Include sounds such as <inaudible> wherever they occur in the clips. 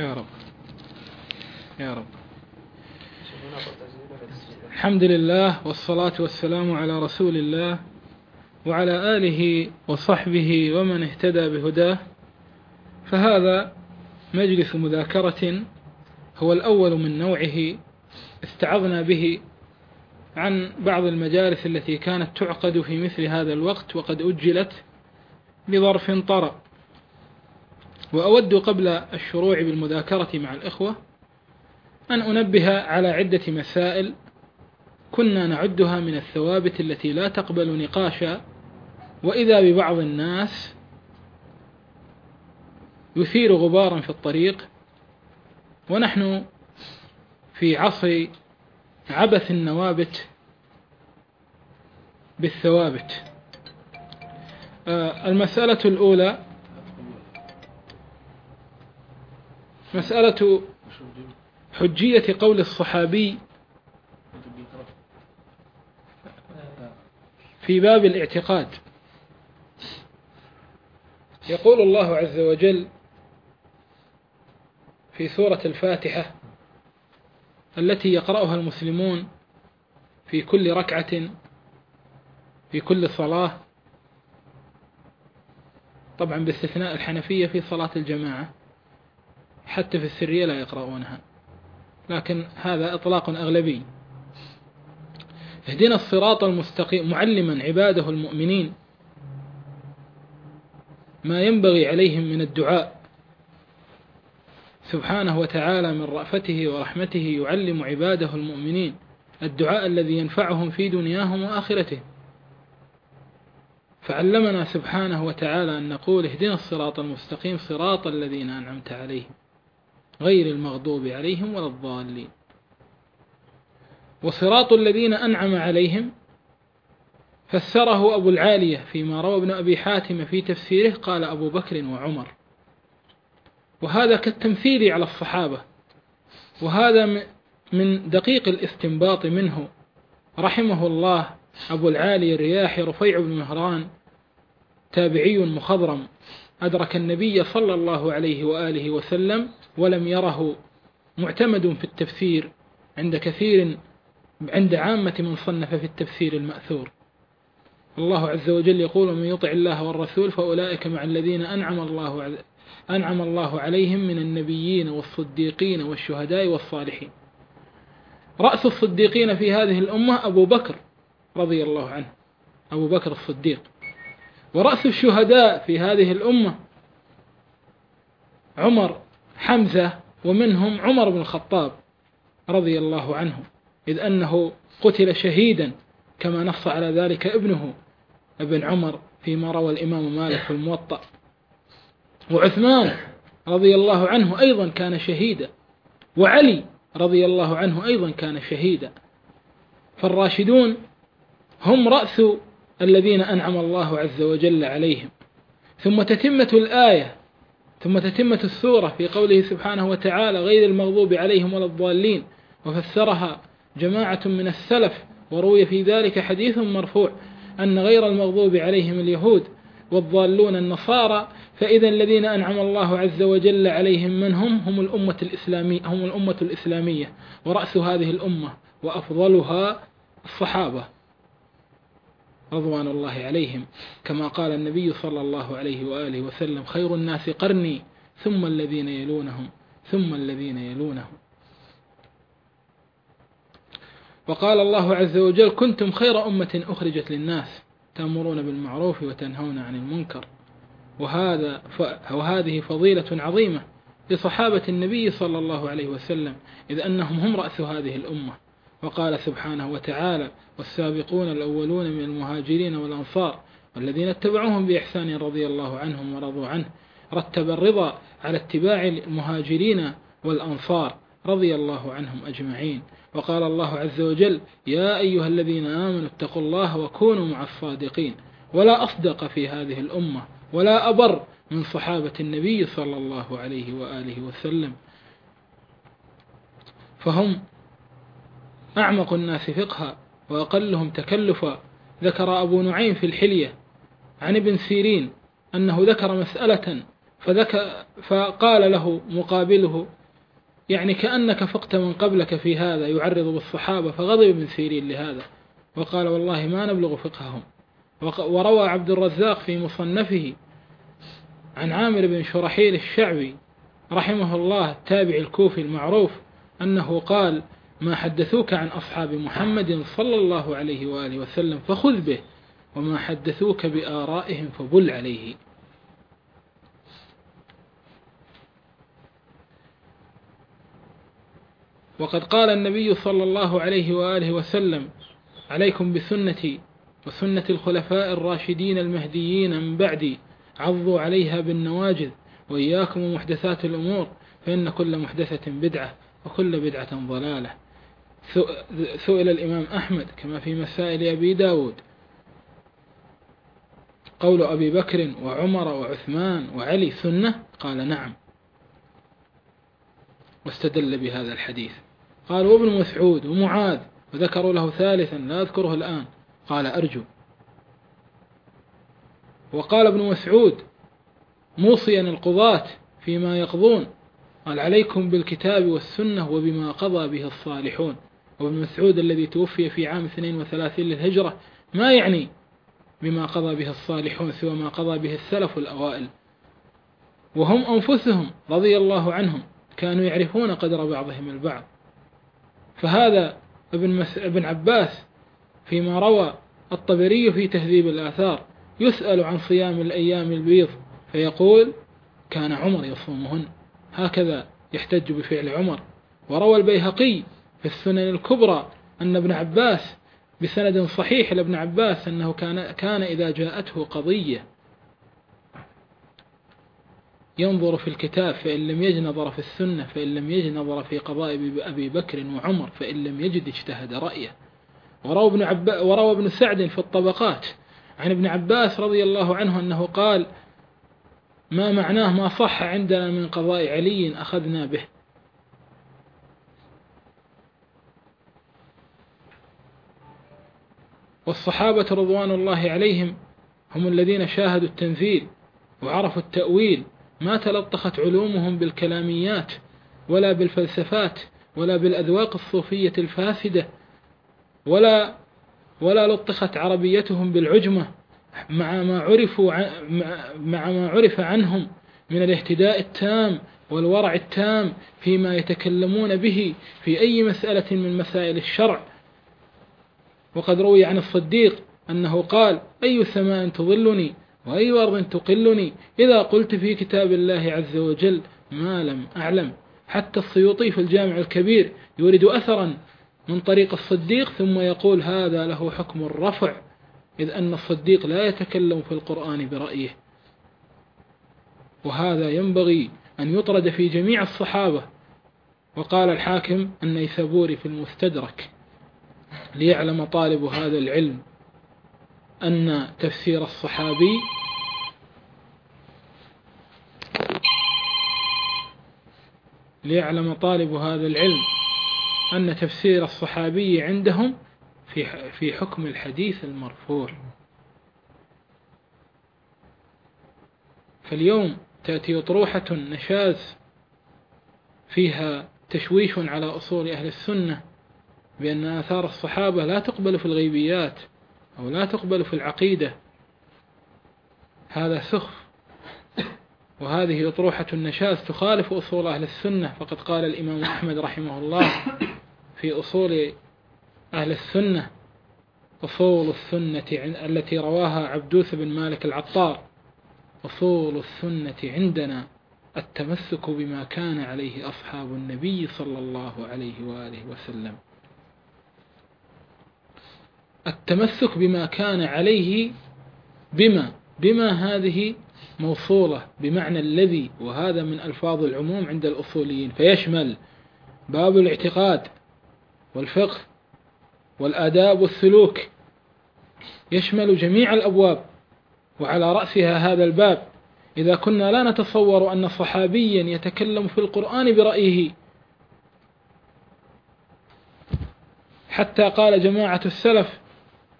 يا رب. يا رب. الحمد لله والصلاة والسلام على رسول الله وعلى آله وصحبه ومن اهتدى بهداه. فهذا مجلس مذاكرة هو الأول من نوعه استعظنا به عن بعض المجالس التي كانت تعقد في مثل هذا الوقت وقد أجلت بظرف طرأ. وأود قبل الشروع بالمذاكرة مع الإخوة أن أنبه على عدة مسائل كنا نعدها من الثوابت التي لا تقبل نقاشا وإذا ببعض الناس يثير غبارا في الطريق ونحن في عصر عبث النوابت بالثوابت. المسألة الأولى مسألة حجية قول الصحابي في باب الاعتقاد. يقول الله عز وجل في سورة الفاتحة التي يقرأها المسلمون في كل ركعة في كل صلاة طبعا باستثناء الحنفية في صلاة الجماعة. حتى في السرية لا يقرؤونها. لكن هذا إطلاق أغلبي. اهدنا الصراط المستقيم معلما عباده المؤمنين. ما ينبغي عليهم من الدعاء. سبحانه وتعالى من رأفته ورحمته يعلم عباده المؤمنين. الدعاء الذي ينفعهم في دنياهم وآخرتهم فعلمنا سبحانه وتعالى أن نقول اهدنا الصراط المستقيم صراط الذين أنعمت عليهم. غير المغضوب عليهم ولا الضالين. وصراط الذين أنعم عليهم فسره أبو العالية فيما روى ابن أبي حاتم في تفسيره قال أبو بكر وعمر. وهذا كالتمثيل على الصحابة. وهذا من دقيق الاستنباط منه رحمه الله أبو العالي الرياحي رفيع بن مهران تابعي مخضرم. أدرك النبي صلى الله عليه وآله وسلم ولم يره معتمد في التفسير عند كثير عند عامة من صنف في التفسير المأثور. الله عز وجل يقول من يطع الله والرسول فأولئك مع الذين أنعم الله أنعم الله عليهم من النبيين والصديقين والشهداء والصالحين. رأس الصديقين في هذه الأمة أبو بكر رضي الله عنه أبو بكر الصديق. ورأس الشهداء في هذه الأمة عمر حمزة ومنهم عمر بن الخطاب رضي الله عنه إذ أنه قتل شهيدا كما نص على ذلك ابنه ابن عمر فيما روى الإمام مالك في الموطأ. وعثمان رضي الله عنه أيضا كان شهيدا وعلي رضي الله عنه أيضا كان شهيدا. فالراشدون هم رأس الذين أنعم الله عز وجل عليهم. ثم تتمة الآية ثم تتمة السورة في قوله سبحانه وتعالى غير المغضوب عليهم ولا الضالين. وفسرها جماعة من السلف وروي في ذلك حديث مرفوع أن غير المغضوب عليهم اليهود والضالون النصارى فإذا الذين أنعم الله عز وجل عليهم من هم؟ هم الأمة الإسلامية هم الأمة الإسلامية. ورأس هذه الأمة وأفضلها الصحابة. رضوان الله عليهم. كما قال النبي صلى الله عليه وآله وسلم خير الناس قرني ثم الذين يلونهم ثم الذين يلونهم. وقال الله عز وجل كنتم خير أمة أخرجت للناس تأمرون بالمعروف وتنهون عن المنكر. وهذا وهذه فضيلة عظيمة لصحابة النبي صلى الله عليه وسلم إذ أنهم هم رأس هذه الأمة. وقال سبحانه وتعالى والسابقون الأولون من المهاجرين والأنصار والذين اتبعوهم بإحسان رضي الله عنهم ورضوا عنه رتب الرضا على اتباع المهاجرين والأنصار رضي الله عنهم أجمعين. وقال الله عز وجل يا أيها الذين آمنوا اتقوا الله وكونوا مع الصادقين. ولا أصدق في هذه الأمة ولا أبر من صحابة النبي صلى الله عليه وآله وسلم. فهم أعمق الناس فقها وأقلهم تكلفا. ذكر أبو نعيم في الحلية عن ابن سيرين أنه ذكر مسألة فذك فقال له مقابله يعني كأنك فقت من قبلك في هذا يعرض بالصحابة فغضب ابن سيرين لهذا وقال والله ما نبلغ فقههم. وروى عبد الرزاق في مصنفه عن عامر بن شرحيل الشعبي رحمه الله التابع الكوفي المعروف أنه قال ما حدثوك عن أصحاب محمد صلى الله عليه وآله وسلم فخذ به وما حدثوك بآرائهم فبل عليه. وقد قال النبي صلى الله عليه وآله وسلم عليكم بسنتي وسنة الخلفاء الراشدين المهديين من بعدي عضوا عليها بالنواجذ وإياكم ومحدثات الأمور فإن كل محدثة بدعة وكل بدعة ضلالة. سئل الإمام أحمد كما في مسائل أبي داود. قول أبي بكر وعمر وعثمان وعلي سنة؟ قال نعم. واستدل بهذا الحديث. قال وابن مسعود ومعاذ وذكروا له ثالثا لا أذكره الآن. قال أرجو. وقال ابن مسعود موصيا القضاة فيما يقضون. قال عليكم بالكتاب والسنة وبما قضى به الصالحون. وابن مسعود الذي توفي في عام 32 للهجرة ما يعني بما قضى به الصالحون سوى ما قضى به السلف الأوائل. وهم أنفسهم رضي الله عنهم كانوا يعرفون قدر بعضهم البعض. فهذا ابن, مس... ابن عباس فيما روى الطبري في تهذيب الآثار يسأل عن صيام الأيام البيض فيقول كان عمر يصومهن. هكذا يحتج بفعل عمر. وروى البيهقي في السنن الكبرى أن ابن عباس بسند صحيح لابن عباس أنه كان, كان إذا جاءته قضية ينظر في الكتاب فإن لم يجد نظر في السنة فإن لم يجد نظر في قضاء أبي بكر وعمر فإن لم يجد اجتهد رأيه. وروى ابن, عبا وروى ابن سعد في الطبقات عن ابن عباس رضي الله عنه أنه قال ما معناه ما صح عندنا من قضاء علي أخذنا به؟ والصحابة رضوان الله عليهم هم الذين شاهدوا التنزيل وعرفوا التأويل ما تلطخت علومهم بالكلاميات ولا بالفلسفات ولا بالأذواق الصوفية الفاسدة ولا ولا لطخت عربيتهم بالعجمة مع ما عرفوا مع ما عرف عنهم من الاهتداء التام والورع التام فيما يتكلمون به في أي مسألة من مسائل الشرع وقد روي عن الصديق أنه قال أي سماء تظلني وأي أرض تقلني إذا قلت في كتاب الله عز وجل ما لم أعلم. حتى السيوطي في الجامع الكبير يورد أثرا من طريق الصديق ثم يقول هذا له حكم الرفع إذ أن الصديق لا يتكلم في القرآن برأيه. وهذا ينبغي أن يطرد في جميع الصحابة. وقال الحاكم النيسابوري في المستدرك ليعلم طالب هذا العلم أن تفسير الصحابي ليعلم طالب هذا العلم أن تفسير الصحابي عندهم في في حكم الحديث المرفوع. فاليوم تأتي أطروحة نشاز فيها تشويش على أصول أهل السنة بأن آثار الصحابة لا تقبل في الغيبيات أو لا تقبل في العقيدة. هذا سخف. وهذه أطروحة النشاز تخالف أصول أهل السنة. فقد قال الإمام أحمد رحمه الله في أصول أهل السنة أصول السنة التي رواها عبدوس بن مالك العطار أصول السنة عندنا التمسك بما كان عليه أصحاب النبي صلى الله عليه وآله وسلم. التمسك بما كان عليه بما بما هذه موصولة بمعنى الذي وهذا من ألفاظ العموم عند الأصوليين. فيشمل باب الاعتقاد والفقه والآداب والسلوك. يشمل جميع الأبواب وعلى رأسها هذا الباب. إذا كنا لا نتصور أن صحابيا يتكلم في القرآن برأيه. حتى قال جماعة السلف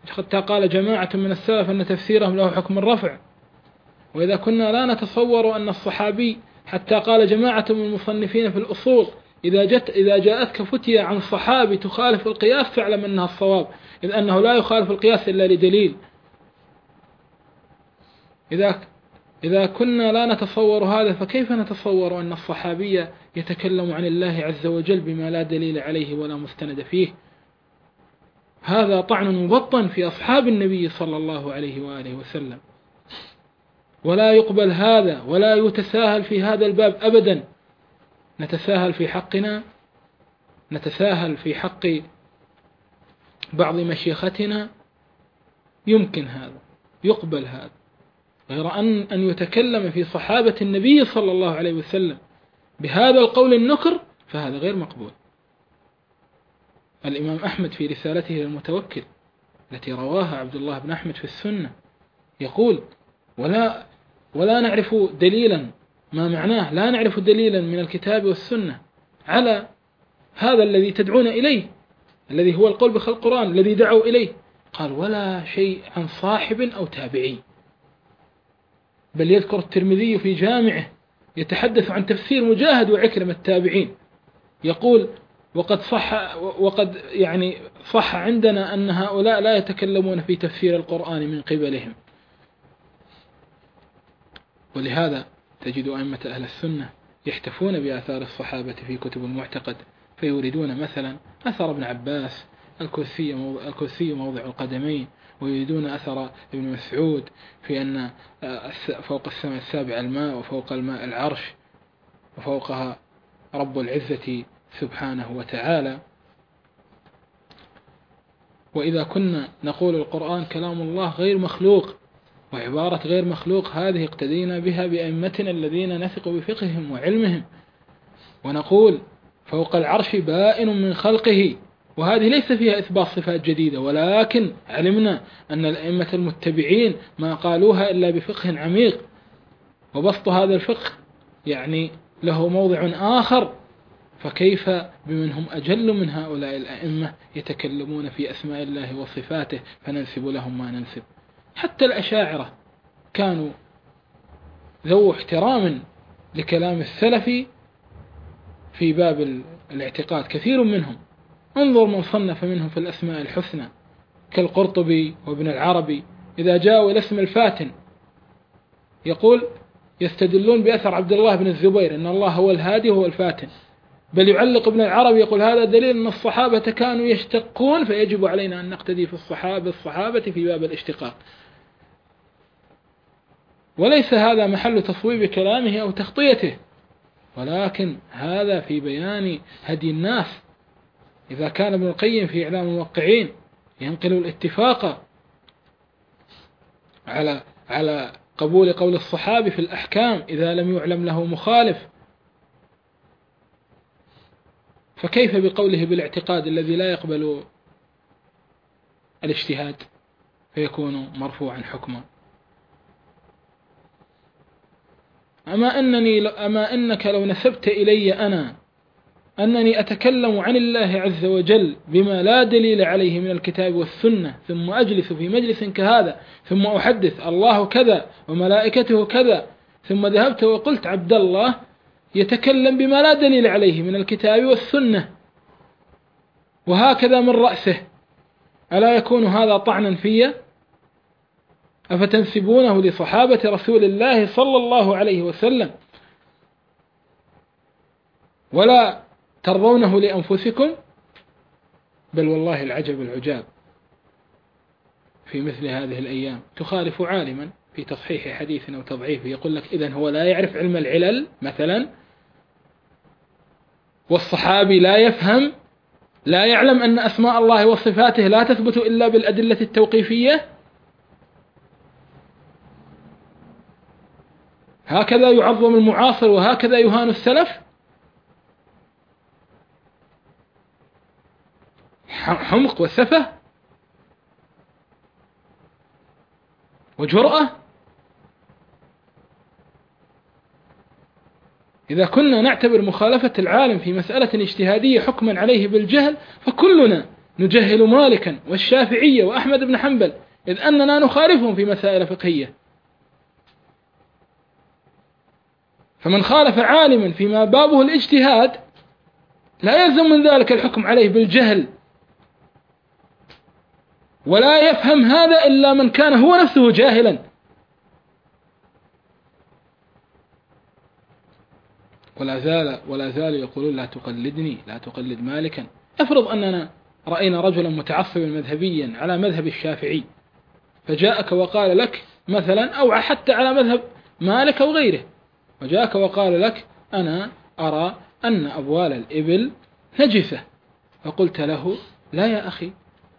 حتى قال جماعة من السلف أن تفسيرهم له حكم الرفع. وإذا كنا لا نتصور أن الصحابي حتى قال جماعة من المصنفين في الأصول إذا جت إذا جاءتك فتية عن صحابي تخالف القياس فاعلم أنها الصواب إذ أنه لا يخالف القياس إلا لدليل. إذا إذا كنا لا نتصور هذا فكيف نتصور أن الصحابي يتكلم عن الله عز وجل بما لا دليل عليه ولا مستند فيه؟ هذا طعن مبطن في أصحاب النبي صلى الله عليه وآله وسلم. ولا يقبل هذا ولا يتساهل في هذا الباب أبدا. نتساهل في حقنا نتساهل في حق بعض مشيختنا. يمكن هذا يقبل هذا. غير أن أن يتكلم في صحابة النبي صلى الله عليه وسلم بهذا القول النكر فهذا غير مقبول. الإمام أحمد في رسالته للمتوكل التي رواها عبد الله بن أحمد في السنة يقول ولا ولا نعرف دليلا ما معناه لا نعرف دليلا من الكتاب والسنة على هذا الذي تدعون إليه الذي هو القول بخلق القرآن الذي دعوا إليه. قال ولا شيء عن صاحب أو تابعي. بل يذكر الترمذي في جامعه يتحدث عن تفسير مجاهد وعكرمة التابعين يقول وقد صح وقد يعني صح عندنا أن هؤلاء لا يتكلمون في تفسير القرآن من قبلهم. ولهذا تجد أئمة أهل السنة يحتفون بآثار الصحابة في كتب المعتقد فيوردون مثلا أثر ابن عباس الكرسي موضع, الكرسي موضع القدمين ويريدون أثر ابن مسعود في أن فوق السماء السابع الماء وفوق الماء العرش وفوقها رب العزة سبحانه وتعالى. وإذا كنا نقول القرآن كلام الله غير مخلوق وعبارة غير مخلوق هذه اقتدينا بها بأئمتنا الذين نثق بفقههم وعلمهم. ونقول فوق العرش بائن من خلقه وهذه ليس فيها إثبات صفات جديدة ولكن علمنا أن الأئمة المتبعين ما قالوها إلا بفقه عميق. وبسط هذا الفقه يعني له موضع آخر فكيف بمن هم أجل من هؤلاء الأئمة يتكلمون في أسماء الله وصفاته فننسب لهم ما ننسب؟ حتى الأشاعرة كانوا ذو احترام لكلام السلف في باب الاعتقاد كثير منهم. انظر من صنف منهم في الأسماء الحسنى كالقرطبي وابن العربي إذا جاءوا إلى اسم الفاتن يقول يستدلون بأثر عبد الله بن الزبير أن الله هو الهادي وهو الفاتن. بل يعلق ابن العربي يقول هذا دليل أن الصحابة كانوا يشتقون فيجب علينا أن نقتدي في الصحابة الصحابة في باب الاشتقاق. وليس هذا محل تصويب كلامه أو تخطيته ولكن هذا في بيان هدي الناس. إذا كان ابن القيم في إعلام الموقعين ينقل الاتفاق على على قبول قول الصحابي في الأحكام إذا لم يعلم له مخالف فكيف بقوله بالاعتقاد الذي لا يقبل الاجتهاد فيكون مرفوعا حكما؟ أما أنني أما أنك لو نسبت إلي أنا أنني أتكلم عن الله عز وجل بما لا دليل عليه من الكتاب والسنة ثم أجلس في مجلس كهذا ثم أحدث الله كذا وملائكته كذا ثم ذهبت وقلت عبد الله يتكلم بما لا دليل عليه من الكتاب والسنة. وهكذا من رأسه. ألا يكون هذا طعنا في أفتنسبونه لصحابة رسول الله صلى الله عليه وسلم؟ ولا ترضونه لأنفسكم؟ بل والله العجب العجاب في مثل هذه الأيام. تخالف عالما في تصحيح حديث أو تضعيفه. يقول لك إذن هو لا يعرف علم العلل مثلا والصحابي لا يفهم لا يعلم أن أسماء الله وصفاته لا تثبت إلا بالأدلة التوقيفية. هكذا يعظم المعاصر وهكذا يهان السلف. حمق وسفه وجرأة. إذا كنا نعتبر مخالفة العالم في مسألة اجتهادية حكما عليه بالجهل فكلنا نجهل مالكا والشافعية وأحمد بن حنبل إذ أننا نخالفهم في مسائل فقهية. فمن خالف عالما فيما بابه الاجتهاد لا يلزم من ذلك الحكم عليه بالجهل. ولا يفهم هذا إلا من كان هو نفسه جاهلا. ولا زال ولا زال يقولون لا تقلدني لا تقلد مالكا. افرض أننا رأينا رجلا متعصبا مذهبيا على مذهب الشافعي فجاءك وقال لك مثلا أو حتى على مذهب مالك أو غيره. وجاءك وقال لك أنا أرى أن أبوال الإبل نجسة. فقلت له لا يا أخي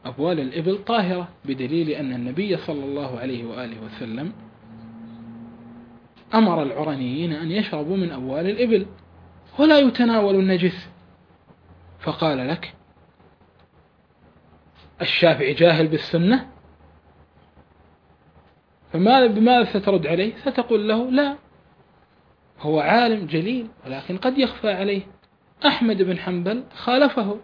أبوال الإبل طاهرة بدليل أن النبي صلى الله عليه وآله وسلم أمر العرنيين أن يشربوا من أبوال الإبل ولا يتناول النجس. فقال لك الشافعي جاهل بالسنة؟ فماذا بماذا سترد عليه؟ ستقول له لا هو عالم جليل ولكن قد يخفى عليه. أحمد بن حنبل خالفه.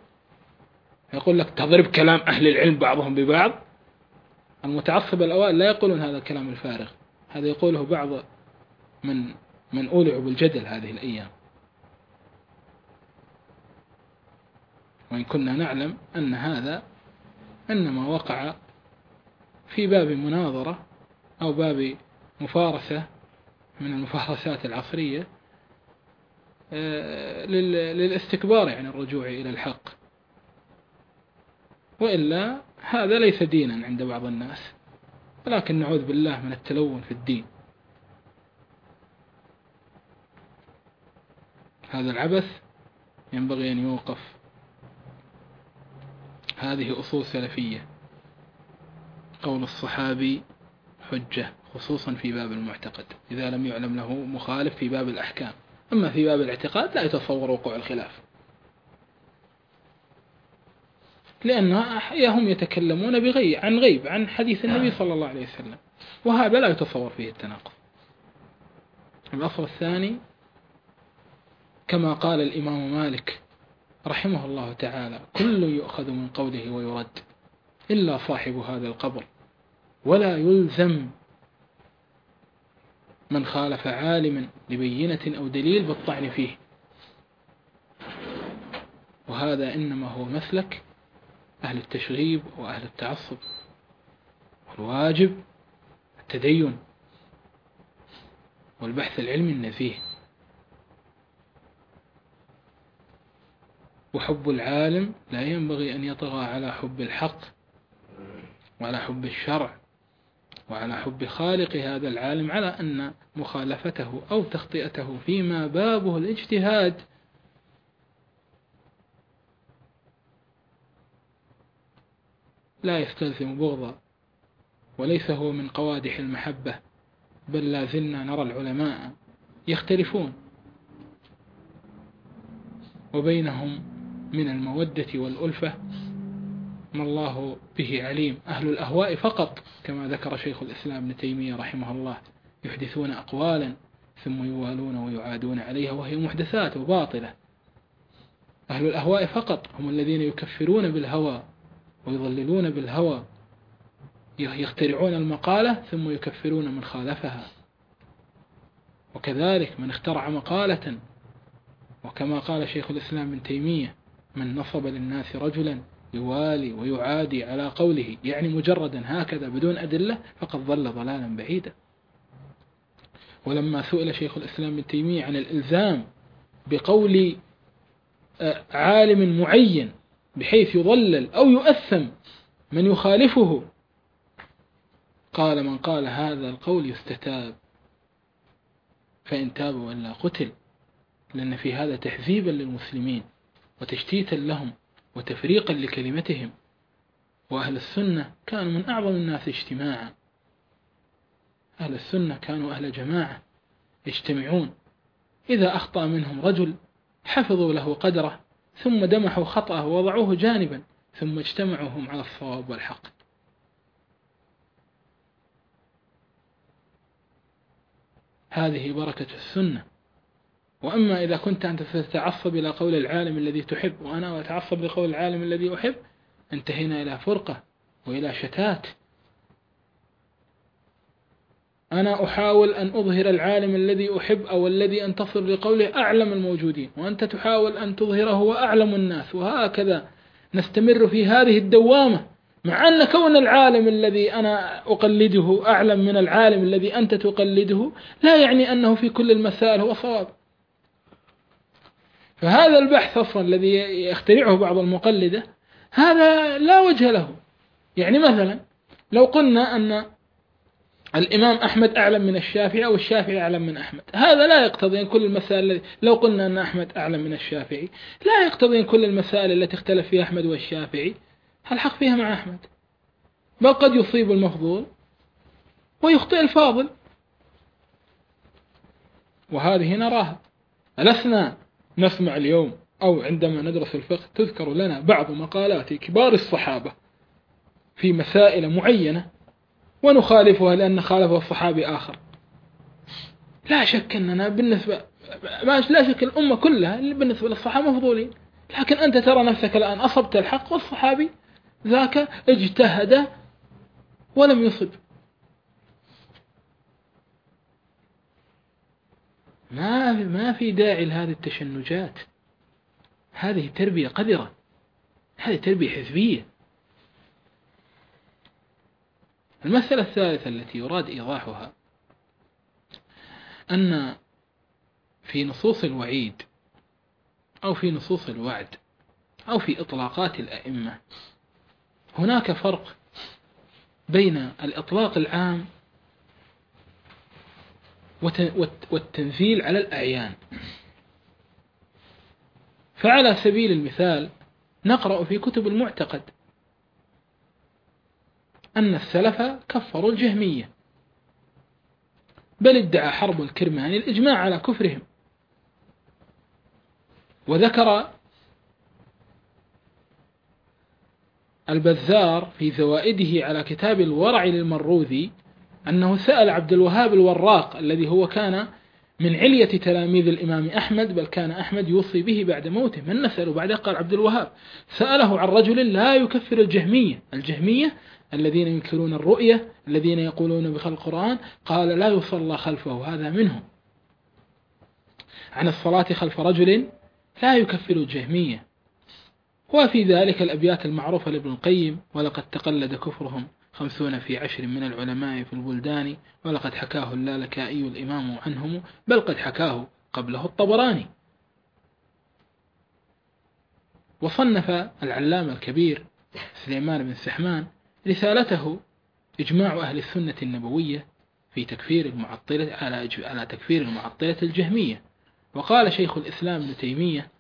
يقول لك تضرب كلام أهل العلم بعضهم ببعض؟ المتعصب الأوائل لا يقولون هذا الكلام الفارغ هذا يقوله بعض من من أولعوا بالجدل هذه الأيام. وإن كنا نعلم أن هذا إنما وقع في باب مناظرة أو باب مفارسة من المفارسات العصرية آه، للاستكبار يعني الرجوع إلى الحق. وإلا هذا ليس دينا عند بعض الناس ولكن نعوذ بالله من التلون في الدين. هذا العبث ينبغي أن يوقف. هذه أصول سلفية. قول الصحابي حجة خصوصا في باب المعتقد. إذا لم يعلم له مخالف في باب الأحكام. أما في باب الاعتقاد لا يتصور وقوع الخلاف. لأن هم يتكلمون بغيب عن غيب عن حديث النبي صلى الله عليه وسلم. وهذا لا يتصور فيه التناقض. الأصل الثاني كما قال الإمام مالك رحمه الله تعالى كل يؤخذ من قوله ويرد إلا صاحب هذا القبر. ولا يلزم من خالف عالما لبينة أو دليل بالطعن فيه. وهذا إنما هو مسلك أهل التشغيب وأهل التعصب. والواجب التدين والبحث العلمي النزيه وحب العالم لا ينبغي أن يطغى على حب الحق وعلى حب الشرع وعلى حب خالق هذا العالم على أن مخالفته أو تخطئته فيما بابه الاجتهاد. لا يستلزم بغضا وليس هو من قوادح المحبة بل لا زلنا نرى العلماء يختلفون. وبينهم من المودة والألفة ما الله به عليم. أهل الأهواء فقط كما ذكر شيخ الإسلام ابن تيمية رحمه الله يحدثون أقوالا ثم يوالون ويعادون عليها وهي محدثات وباطلة. أهل الأهواء فقط هم الذين يكفرون بالهوى ويضللون بالهوى يخترعون المقالة ثم يكفرون من خالفها. وكذلك من اخترع مقالة وكما قال شيخ الإسلام ابن تيمية من نصب للناس رجلا يوالي ويعادي على قوله يعني مجردا هكذا بدون أدلة فقد ضل ضلالا بعيدا. ولما سئل شيخ الإسلام ابن تيمية عن الإلزام بقول آه، عالم معين بحيث يضلل أو يؤثم من يخالفه قال من قال هذا القول يستتاب فإن تاب ولا قتل لأن في هذا تحذيبا للمسلمين. وتشتيتا لهم وتفريقا لكلمتهم وأهل السنة كانوا من أعظم الناس اجتماعا. أهل السنة كانوا أهل جماعة يجتمعون. إذا أخطأ منهم رجل حفظوا له قدره ثم دمحوا خطأه ووضعوه جانبا ثم اجتمعوا هم على الصواب والحق. هذه بركة السنة. وأما إذا كنت أنت تتعصب إلى قول العالم الذي تحب وأنا أتعصب لقول العالم الذي أحب انتهينا إلى فرقة وإلى شتات. أنا أحاول أن أظهر العالم الذي أحب أو الذي أنتصر لقوله أعلم الموجودين وأنت تحاول أن تظهره وأعلم الناس وهكذا نستمر في هذه الدوامة. مع أن كون العالم الذي أنا أقلده أعلم من العالم الذي أنت تقلده لا يعني أنه في كل المسائل هو صواب. فهذا البحث أصلا الذي يخترعه بعض المقلدة هذا لا وجه له. يعني مثلا لو قلنا أن الإمام أحمد أعلم من الشافعي أو الشافعي أعلم من أحمد هذا لا يقتضي كل المسائل لو قلنا أن أحمد أعلم من الشافعي لا يقتضي كل المسائل التي اختلف فيها أحمد والشافعي. الحق فيها مع أحمد؟ بل قد يصيب المفضول ويخطئ الفاضل. وهذه نراها. ألسنا نسمع اليوم أو عندما ندرس الفقه تذكر لنا بعض مقالات كبار الصحابة في مسائل معينة ونخالفها لأن خالفه الصحابي آخر. لا شك أننا بالنسبة لا شك الأمة كلها بالنسبة للصحابة مفضولين. لكن أنت ترى نفسك الآن أصبت الحق والصحابي ذاك اجتهد ولم يصب. ما ما في داعي لهذه التشنجات. هذه تربية قذرة. هذه تربية حزبية. المسألة الثالثة التي يراد إيضاحها أن في نصوص الوعيد أو في نصوص الوعد أو في إطلاقات الأئمة هناك فرق بين الإطلاق العام والتنزيل على الأعيان. فعلى سبيل المثال نقرأ في كتب المعتقد أن السلف كفروا الجهمية بل ادعى حرب الكرمان الإجماع على كفرهم. وذكر البزار في زوائده على كتاب الورع للمروذي أنه سأل عبد الوهاب الوراق الذي هو كان من علية تلاميذ الإمام أحمد بل كان أحمد يوصي به بعد موته. من نسأله بعد قال عبد الوهاب. سأله عن رجل لا يكفر الجهمية. الجهمية الذين ينكرون الرؤية الذين يقولون بخلق القرآن قال لا يصلى خلفه هذا منهم. عن الصلاة خلف رجل لا يكفر الجهمية. وفي ذلك الأبيات المعروفة لابن القيم ولقد تقلد كفرهم. خمسون في عشر من العلماء في البلدان ولقد حكاه اللالكائي الإمام عنهم بل قد حكاه قبله الطبراني. وصنف العلامة الكبير سليمان بن سحمان رسالته إجماع أهل السنة النبوية في تكفير المعطلة على على تكفير المعطلة الجهمية. وقال شيخ الإسلام ابن تيمية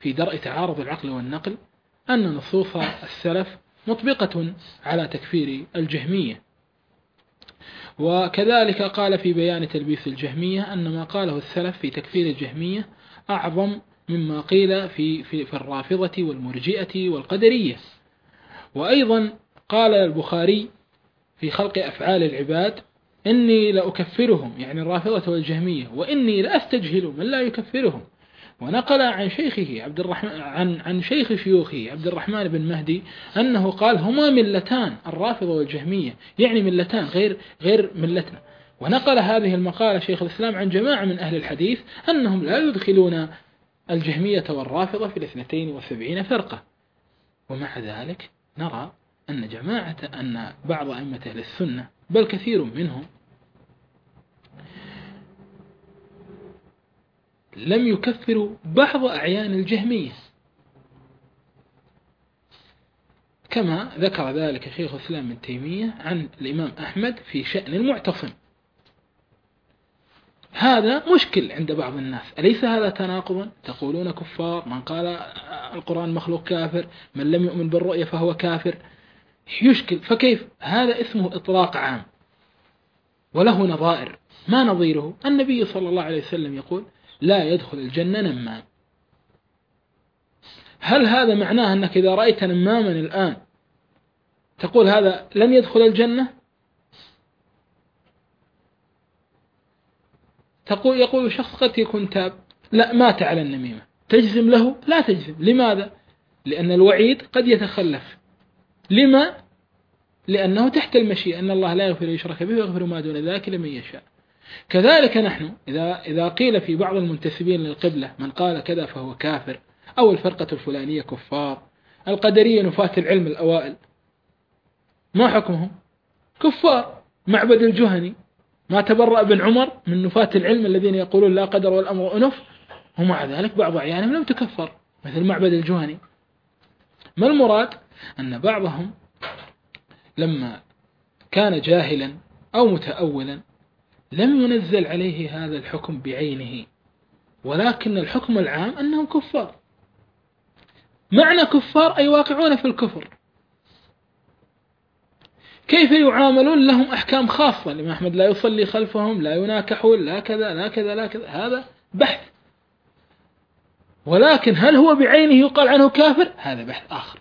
في درء تعارض العقل والنقل أن نصوص السلف مطبقة على تكفير الجهمية. وكذلك قال في بيان تلبيس الجهمية أن ما قاله السلف في تكفير الجهمية أعظم مما قيل في, في, في الرافضة والمرجئة والقدرية. وأيضا قال البخاري في خلق أفعال العباد إني لأكفرهم يعني الرافضة والجهمية وإني لأستجهل من لا يكفرهم. ونقل عن شيخه عبد الرحمن عن عن شيخ شيوخه عبد الرحمن بن مهدي أنه قال هما ملتان الرافضة والجهمية يعني ملتان غير غير ملتنا. ونقل هذه المقالة شيخ الإسلام عن جماعة من أهل الحديث أنهم لا يدخلون الجهمية والرافضة في الاثنتين وسبعين فرقة. ومع ذلك نرى أن جماعة أن بعض أئمة أهل السنة بل كثير منهم لم يكفروا بعض أعيان الجهمية. كما ذكر ذلك شيخ الإسلام ابن تيمية عن الإمام أحمد في شأن المعتصم. هذا مشكل عند بعض الناس. أليس هذا تناقضا تقولون كفار. من قال القرآن مخلوق كافر من لم يؤمن بالرؤية فهو كافر. يشكل. فكيف؟ هذا اسمه إطلاق عام. وله نظائر. ما نظيره؟ النبي صلى الله عليه وسلم يقول لا يدخل الجنة نمام هل هذا معناه أنك إذا رأيت نماما الآن تقول هذا لن يدخل الجنة؟ تقول يقول شخص قد يكون تاب لا مات على النميمة. تجزم له؟ لا تجزم. لماذا؟ لأن الوعيد قد يتخلف. لما؟ لأنه تحت المشيئة أن الله لا يغفر يشرك به ويغفر ما دون ذلك لمن يشاء. كذلك نحن إذا إذا قيل في بعض المنتسبين للقبلة من قال كذا فهو كافر أو الفرقة الفلانية كفار القدرية نفاة العلم الأوائل ما حكمهم؟ كفار معبد الجهني ما تبرأ ابن عمر من نفاة العلم الذين يقولون لا قدر والأمر أنف ومع ذلك بعض أعيانهم لم تكفر مثل معبد الجهني. ما المراد؟ أن بعضهم لما كان جاهلا أو متأولا لم ينزل عليه هذا الحكم بعينه ولكن الحكم العام أنهم كفار. معنى كفار أي واقعون في الكفر. كيف يعاملون لهم أحكام خاصة؟ الإمام أحمد لا يصلي خلفهم لا يناكحون لا كذا لا كذا لا كذا. هذا بحث. ولكن هل هو بعينه يقال عنه كافر؟ هذا بحث آخر.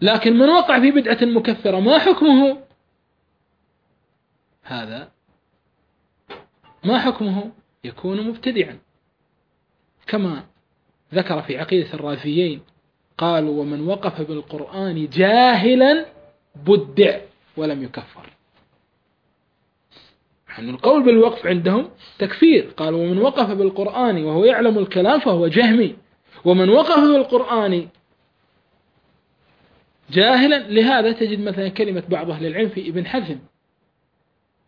لكن من وقع في بدعة مكفرة ما حكمه؟ هذا ما حكمه يكون مبتدعا. كما ذكر في عقيدة الرازيين قالوا ومن وقف بالقرآن جاهلا بدع ولم يكفر. عن القول بالوقف عندهم تكفير. قالوا ومن وقف بالقرآن وهو يعلم الكلام فهو جهمي. ومن وقف بالقرآن جاهلا لهذا تجد مثلا كلمة بعض أهل العلم في ابن حزم.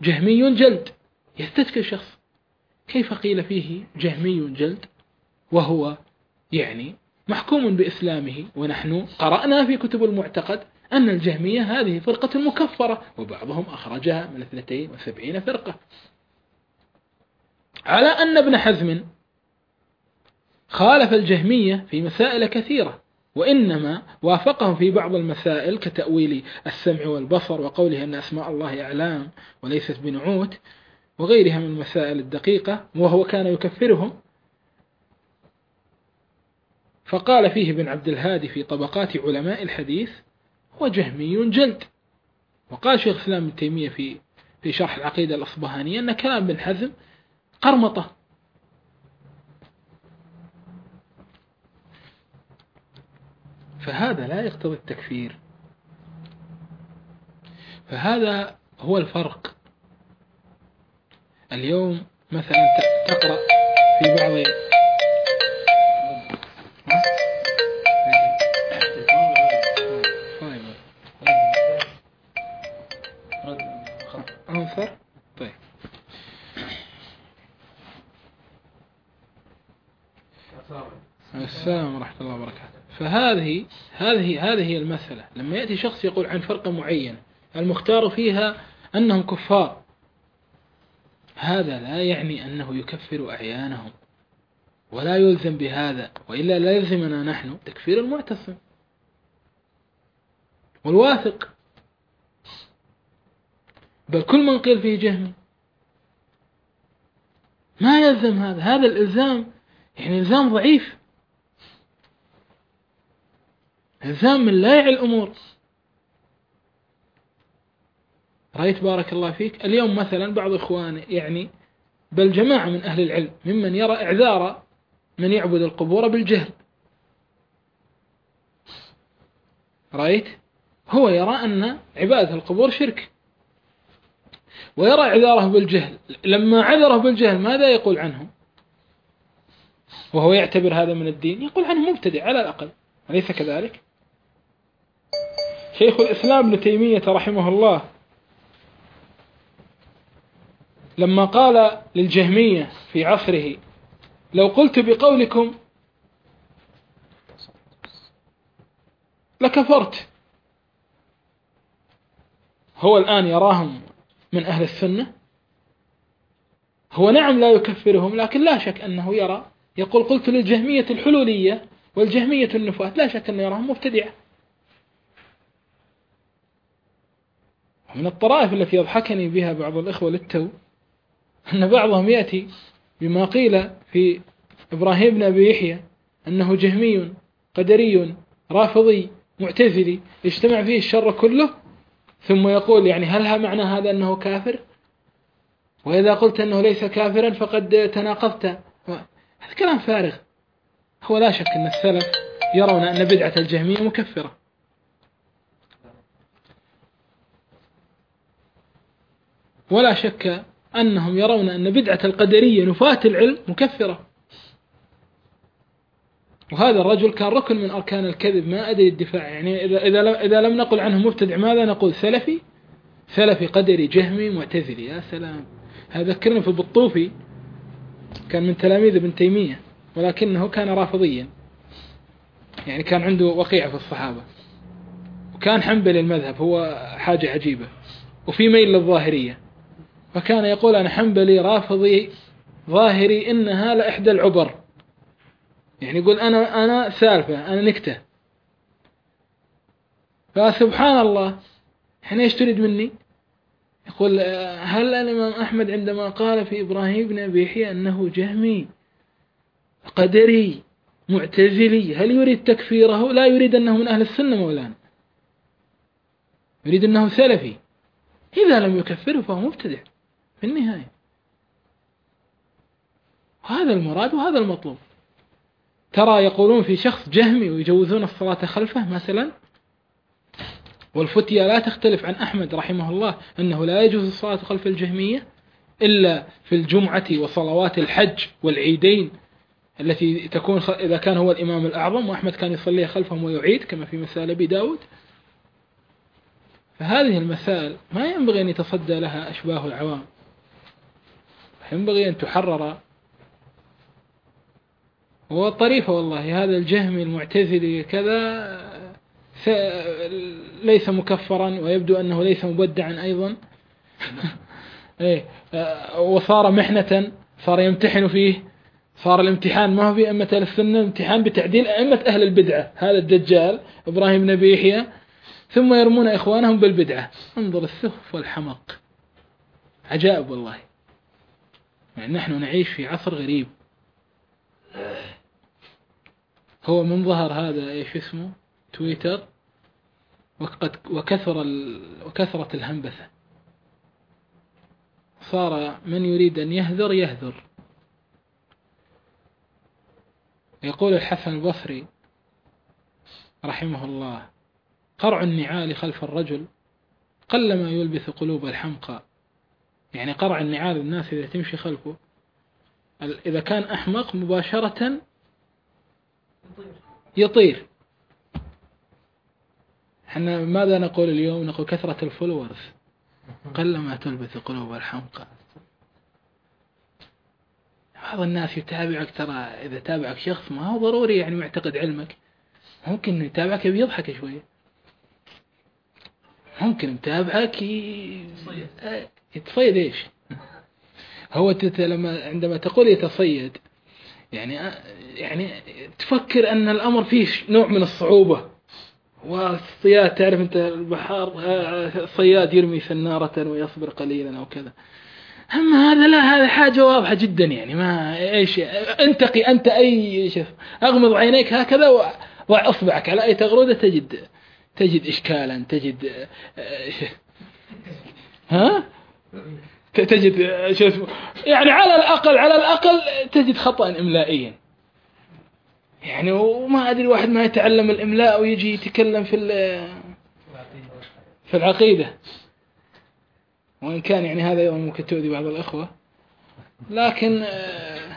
جهمي جلد يستذكر شخص. كيف قيل فيه جهمي جلد وهو يعني محكوم بإسلامه. ونحن قرأنا في كتب المعتقد أن الجهمية هذه فرقة مكفرة وبعضهم أخرجها من 72 فرقة. على أن ابن حزم خالف الجهمية في مسائل كثيرة. وإنما وافقهم في بعض المسائل كتأويل السمع والبصر وقوله أن أسماء الله أعلام وليست بنعوت وغيرها من المسائل الدقيقة وهو كان يكفرهم. فقال فيه ابن عبد الهادي في طبقات علماء الحديث هو جهمي جلد. وقال شيخ الإسلام ابن تيمية في في شرح العقيدة الأصبهانية أن كلام ابن حزم قرمطة. فهذا لا يقتضي التكفير. فهذا هو الفرق. اليوم مثلا تقرأ في بعض طيب. السلام ورحمة الله وبركاته. فهذه هذه هذه هي المسألة. لما يأتي شخص يقول عن فرقة معينة المختار فيها أنهم كفار. هذا لا يعني أنه يكفر أعيانهم ولا يلزم بهذا وإلا لا يلزمنا نحن تكفير المعتصم. والواثق بل كل من قيل فيه جهمي ما يلزم هذا. هذا الإلزام يعني إلزام ضعيف. إلزام من لا يعي الأمور. رأيت بارك الله فيك. اليوم مثلا بعض إخواني يعني بل جماعة من أهل العلم ممن يرى إعذار من يعبد القبور بالجهل. رأيت؟ هو يرى أن عبادة القبور شرك. ويرى إعذاره بالجهل. لما عذره بالجهل ماذا يقول عنه؟ وهو يعتبر هذا من الدين؟ يقول عنه مبتدع على الأقل. أليس كذلك؟ شيخ الإسلام ابن تيمية رحمه الله لما قال للجهمية في عصره لو قلت بقولكم لكفرت. هو الآن يراهم من أهل السنة هو نعم لا يكفرهم لكن لا شك أنه يرى يقول قلت للجهمية الحلولية والجهمية النفاة لا شك أن يراهم مبتدعة من الطرائف التي يضحكني بها بعض الإخوة للتو أن بعضهم يأتي بما قيل في إبراهيم بن أبي يحيى أنه جهمي قدري رافضي معتزلي اجتمع فيه الشر كله ثم يقول يعني هل معنى هذا أنه كافر؟ وإذا قلت أنه ليس كافرا فقد تناقضت. هذا كلام فارغ. هو لا شك أن السلف يرون أن بدعة الجهمية مكفرة. ولا شك أنهم يرون أن بدعة القدرية نفاة العلم مكفرة. وهذا الرجل كان ركن من أركان الكذب ما أدري الدفاع. يعني إذا, إذا, لم نقل عنه مبتدع ماذا نقول؟ سلفي؟ سلفي قدري جهمي معتزلي. يا سلام. هذا ذكرني في البطوفي كان من تلاميذ ابن تيمية ولكنه كان رافضيا. يعني كان عنده وقيعة في الصحابة. وكان حنبلي المذهب هو حاجة عجيبة. وفي ميل للظاهرية. فكان يقول أنا حنبلي رافضي ظاهري إنها لإحدى العبر. يعني يقول أنا أنا سالفة أنا نكتة. فسبحان الله إحنا إيش تريد مني؟ يقول هل الإمام أحمد عندما قال في إبراهيم بن أبي يحيى أنه جهمي قدري معتزلي هل يريد تكفيره؟ لا يريد أنه من أهل السنة مولانا. يريد أنه سلفي. إذا لم يكفره فهو مبتدع. في النهاية. هذا المراد وهذا المطلوب. ترى يقولون في شخص جهمي ويجوزون الصلاة خلفه مثلا والفتية لا تختلف عن أحمد رحمه الله أنه لا يجوز الصلاة خلف الجهمية إلا في الجمعة وصلوات الحج والعيدين التي تكون إذا كان هو الإمام الأعظم وأحمد كان يصليها خلفهم ويعيد كما في مسائل أبي داود. فهذه المسائل ما ينبغي أن يتصدى لها أشباه العوام. ينبغي أن تحرر. هو طريفة والله هذا الجهمي المعتزلي كذا ليس مكفرا ويبدو أنه ليس مبدعا أيضا. <laughs> إيه وصار محنة صار يمتحن فيه صار الامتحان ما هو في أئمة أهل السنة امتحان بتعديل أئمة أهل البدعة هذا الدجال إبراهيم نبي يحيى. ثم يرمون إخوانهم بالبدعة. انظر السخف والحمق. عجائب والله. يعني نحن نعيش في عصر غريب. هو من ظهر هذا إيش اسمه؟ تويتر. وقد وكثر وكثرت الهنبثة صار من يريد أن يهذر يهذر. يقول الحسن البصري رحمه الله قرع النعال خلف الرجل قلما يلبث قلوب الحمقى يعني قرع النعال الناس إذا تمشي خلفه. إذا كان أحمق مباشرة يطير. إحنا ماذا نقول اليوم؟ نقول كثرة الفولورز. قلما تلبث قلوب الحمقى. بعض الناس يتابعك ترى إذا تابعك شخص ما هو ضروري يعني معتقد علمك. ممكن يتابعك يبي يضحك شوية. ممكن متابعك يتصيد إيش؟ هو لما عندما تقول يتصيد يعني يعني تفكر أن الأمر فيه نوع من الصعوبة. والصياد تعرف أنت البحار الصياد يرمي سنارة ويصبر قليلا أو كذا. أما هذا لا هذا حاجة واضحة جدا يعني ما إيش انتقي أنت أي شف أغمض عينيك هكذا وضع اصبعك على أي تغرودة تجد تجد اشكالا تجد ها؟ تجد شو اسمه يعني على الأقل على الأقل تجد خطأ املائيا. يعني وما أدري واحد ما يتعلم الإملاء ويجي يتكلم في في العقيدة. وإن كان يعني هذا أيضا ممكن تؤذي بعض الأخوة. لكن آه،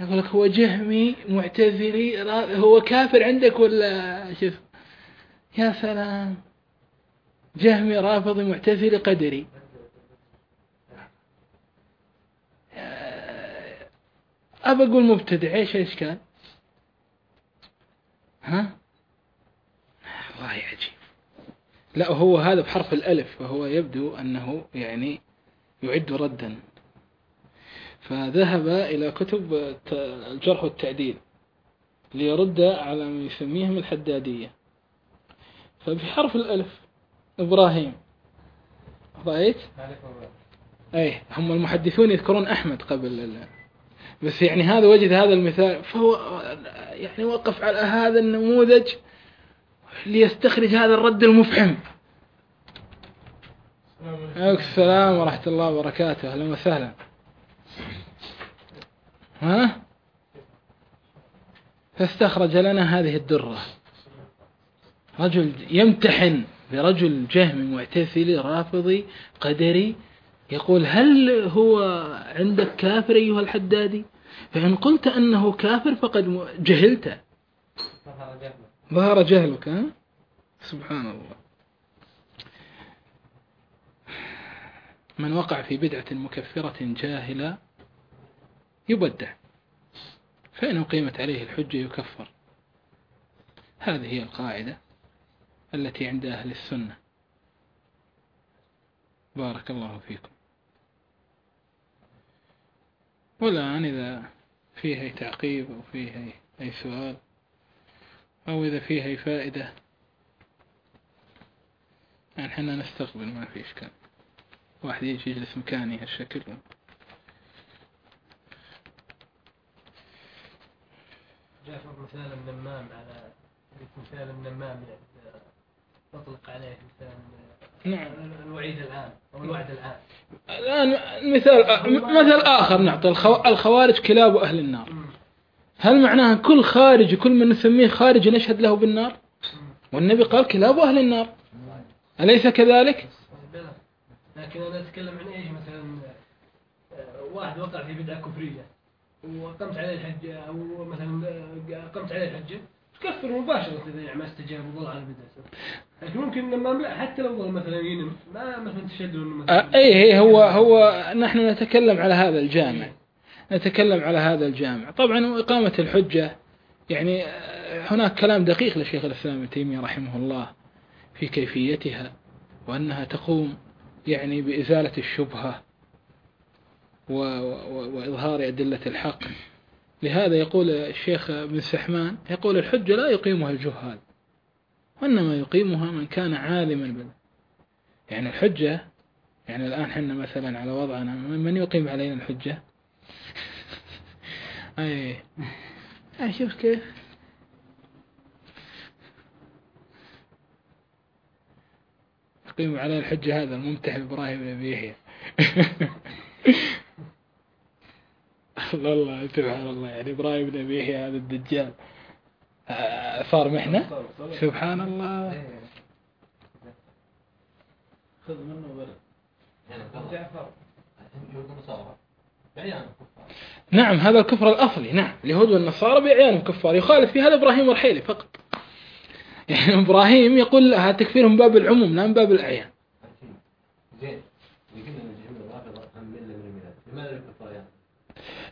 يقول لك هو جهمي معتزلي هو كافر عندك ولا شوف يا سلام. جهمي رافضي معتزلي قدري. أبى أقول مبتدع إيش الإشكال ها؟ والله عجيب. لا هو هذا بحرف الألف وهو يبدو أنه يعني يعد ردا. فذهب إلى كتب الجرح والتعديل ليرد على ما يسميهم الحدادية. فبحرف الألف إبراهيم. رأيت؟ أي هم المحدثون يذكرون أحمد قبل بس يعني هذا وجد هذا المثال فهو يعني وقف على هذا النموذج ليستخرج هذا الرد المفحم. عليكم السلام ورحمة الله وبركاته. أهلا وسهلا. ها؟ فاستخرج لنا هذه الدرة. رجل يمتحن برجل جهمي معتزلي رافضي قدري يقول هل هو عندك كافر أيها الحدادي؟ فإن قلت أنه كافر فقد جهلت. ظهر جهلك ها؟ سبحان الله من وقع في بدعة مكفرة جاهلا يبدع. فإن أقيمت عليه الحجة يكفر. هذه هي القاعدة التي عند أهل السنة. بارك الله فيكم. والآن إذا فيه أي تعقيب أو فيه أي سؤال أو إذا فيه أي فائدة يعني حنا نستقبل ما في إشكال. واحد يجي يجلس مكاني هالشكل. جاء مثال النمام على مثال النمام تطلق عليه مثال نعم الوعيد العام أو الوعد العام الآن مثال مثل آخر نعطي الخوارج كلاب أهل النار. هل معناها كل خارج كل من نسميه خارج نشهد له بالنار؟ والنبي قال كلاب أهل النار. أليس كذلك؟ لكن أنا أتكلم عن إيش مثلا؟ واحد وقع في بدعة كفرية وقمت عليه الحجة أو مثلا آه، قمت عليه الحجة تكفر مباشرة إذا يعني ما استجاب وظل على بدعته لكن ممكن لما حتى لو ظل مثلا ينم ما مثلا آه، اي اي هو هو نحن نتكلم على هذا الجامع. نتكلم على هذا الجامع. طبعا إقامة الحجة يعني هناك كلام دقيق لشيخ الإسلام ابن تيمية رحمه الله في كيفيتها وأنها تقوم يعني بإزالة الشبهة وإظهار أدلة الحق. لهذا يقول الشيخ ابن سحمان يقول الحجة لا يقيمها الجهال وإنما يقيمها من كان عالما بل يعني الحجة يعني الآن حنا مثلا على وضعنا من يقيم علينا الحجة؟ <laughs> أي. شوف كيف. يقيم على الحجة هذا الممتحن إبراهيم بن أبي يحيى. <laughs> <laughs> الله سبحان الله يعني إبراهيم بن أبي يحيى هذا الدجال. آه، صار محنة؟ سبحان الله. خذ منه ولد يعني جعفر نعم هذا الكفر الأصلي. نعم اليهود والنصارى بأعيانهم كفار. يخالف في هذا إبراهيم والحيلي فقط. يعني إبراهيم يقول لها تكفير من باب العموم لا من باب الأعيان.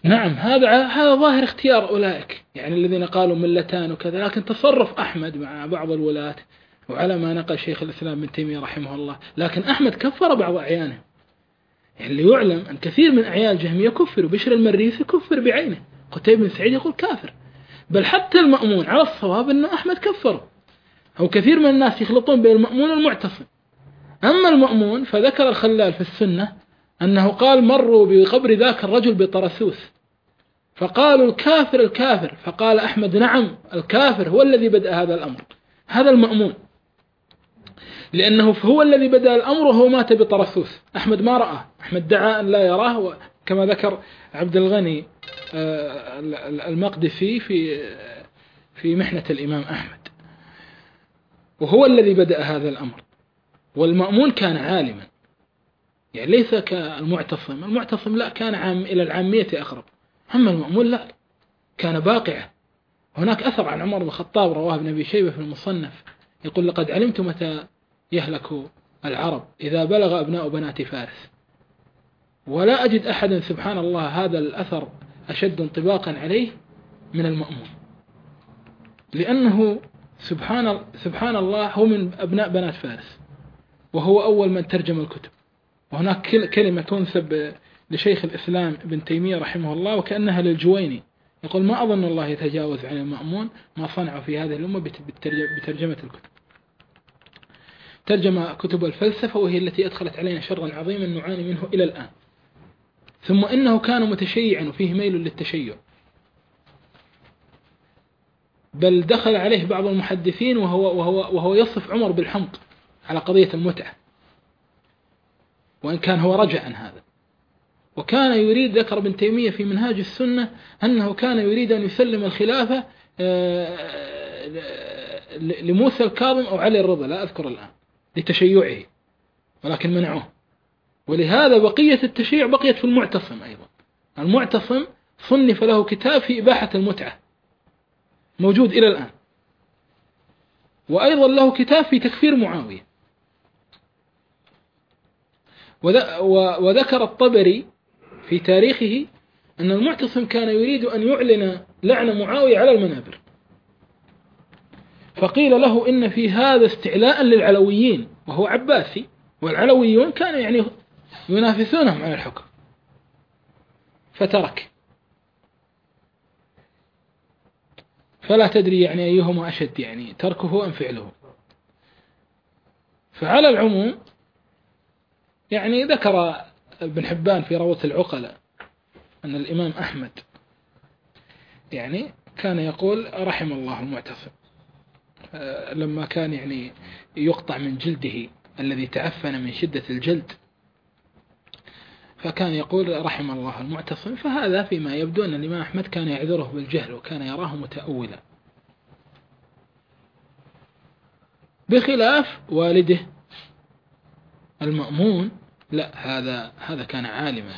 نعم هذا هذا ظاهر اختيار أولئك. يعني الذين قالوا ملتان وكذا لكن تصرف أحمد مع بعض الولاة وعلى ما نقل شيخ الإسلام ابن تيمية رحمه الله. لكن أحمد كفر بعض أعيانه. يعني اللي يعلم أن كثير من أعيان الجهمية كفروا. بشر المريسي كفر بعينه. قتيبة بن سعيد يقول كافر. بل حتى المأمون على الصواب أن أحمد كفره أو كثير من الناس يخلطون بين المأمون والمعتصم. أما المأمون فذكر الخلال في السنة أنه قال مروا بقبر ذاك الرجل بطرسوس. فقالوا الكافر الكافر. فقال أحمد نعم الكافر هو الذي بدأ هذا الأمر. هذا المأمون. لأنه هو الذي بدأ الأمر وهو مات بطرسوس أحمد ما رأى. أحمد دعا أن لا يراه. كما ذكر عبد الغني آه، المقدسي في في محنة الإمام أحمد. وهو الذي بدأ هذا الأمر. والمأمون كان عالما. يعني ليس كالمعتصم. المعتصم لا كان عام إلى العامية أقرب. أما المأمون لا كان باقعة هناك أثر عن عمر بن الخطاب رواه ابن أبي شيبة في المصنف يقول لقد علمت متى يهلك العرب إذا بلغ أبناء بنات فارس. ولا أجد أحدا سبحان الله هذا الأثر أشد انطباقا عليه من المأمون. لأنه سبحان, سبحان الله هو من أبناء بنات فارس وهو أول من ترجم الكتب. وهناك كلمة تنسب لشيخ الإسلام ابن تيمية رحمه الله وكأنها للجويني. يقول ما أظن الله يتجاوز عن المأمون ما صنعوا في هذه الأمة بترجمة الكتب. ترجم كتب الفلسفة وهي التي أدخلت علينا شرا عظيما نعاني منه إلى الآن. ثم إنه كان متشيعا وفيه ميل للتشيع. بل دخل عليه بعض المحدثين وهو, وهو, وهو يصف عمر بالحمق على قضية المتعة. وإن كان هو رجع عن هذا. وكان يريد ذكر ابن تيمية في منهاج السنة أنه كان يريد أن يسلم الخلافة آه، لموسى الكاظم أو علي الرضا لا أذكر الآن لتشيعه ولكن منعوه. ولهذا بقية التشريع بقيت في المعتصم أيضا. المعتصم صنف له كتاب في إباحة المتعة موجود إلى الآن. وأيضا له كتاب في تكفير معاوية. وذكر الطبري في تاريخه أن المعتصم كان يريد أن يعلن لعن معاوية على المنابر. فقيل له إن في هذا استعلاء للعلويين وهو عباسي والعلويون كانوا يعني ينافسونهم على الحكم. فترك. فلا تدري يعني أيهما أشد يعني تركه أم فعله. فعلى العموم يعني ذكر ابن حبان في روضة العقلاء أن الإمام أحمد يعني كان يقول رحم الله المعتصم. لما كان يعني يقطع من جلده الذي تعفن من شدة الجلد فكان يقول رحم الله المعتصم. فهذا فيما يبدو أن الإمام أحمد كان يعذره بالجهل وكان يراه متأولا. بخلاف والده المأمون لا هذا هذا كان عالما.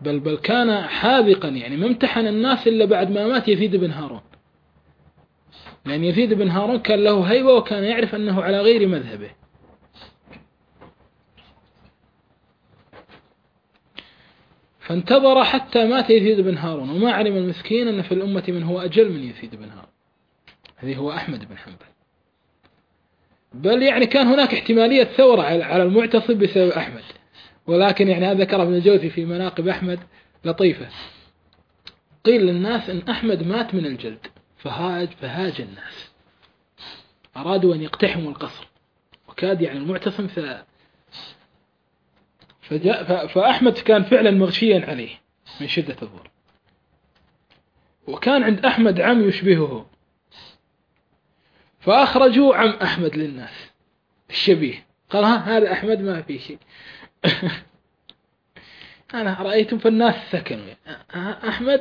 بل بل كان حاذقا يعني ما امتحن الناس إلا بعد ما مات يزيد بن هارون. لأن يزيد بن هارون كان له هيبة وكان يعرف أنه على غير مذهبه. فانتظر حتى مات يزيد بن هارون وما علم المسكين أن في الأمة من هو أجل من يزيد بن هارون. هذه هو أحمد بن حنبل. بل يعني كان هناك احتمالية ثورة على المعتصم بسبب أحمد. ولكن يعني هذا ذكر ابن الجوزي في مناقب أحمد لطيفة. قيل للناس أن أحمد مات من الجلد فهاج فهاج الناس. أرادوا أن يقتحموا القصر. وكاد يعني المعتصم ف فجاء فأحمد كان فعلا مغشيا عليه من شدة الظلم. وكان عند أحمد عم يشبهه. فأخرجوا عم أحمد للناس الشبيه. قال ها هذا أحمد ما في شيء. <laughs> أنا رأيتم فالناس سكنوا. أحمد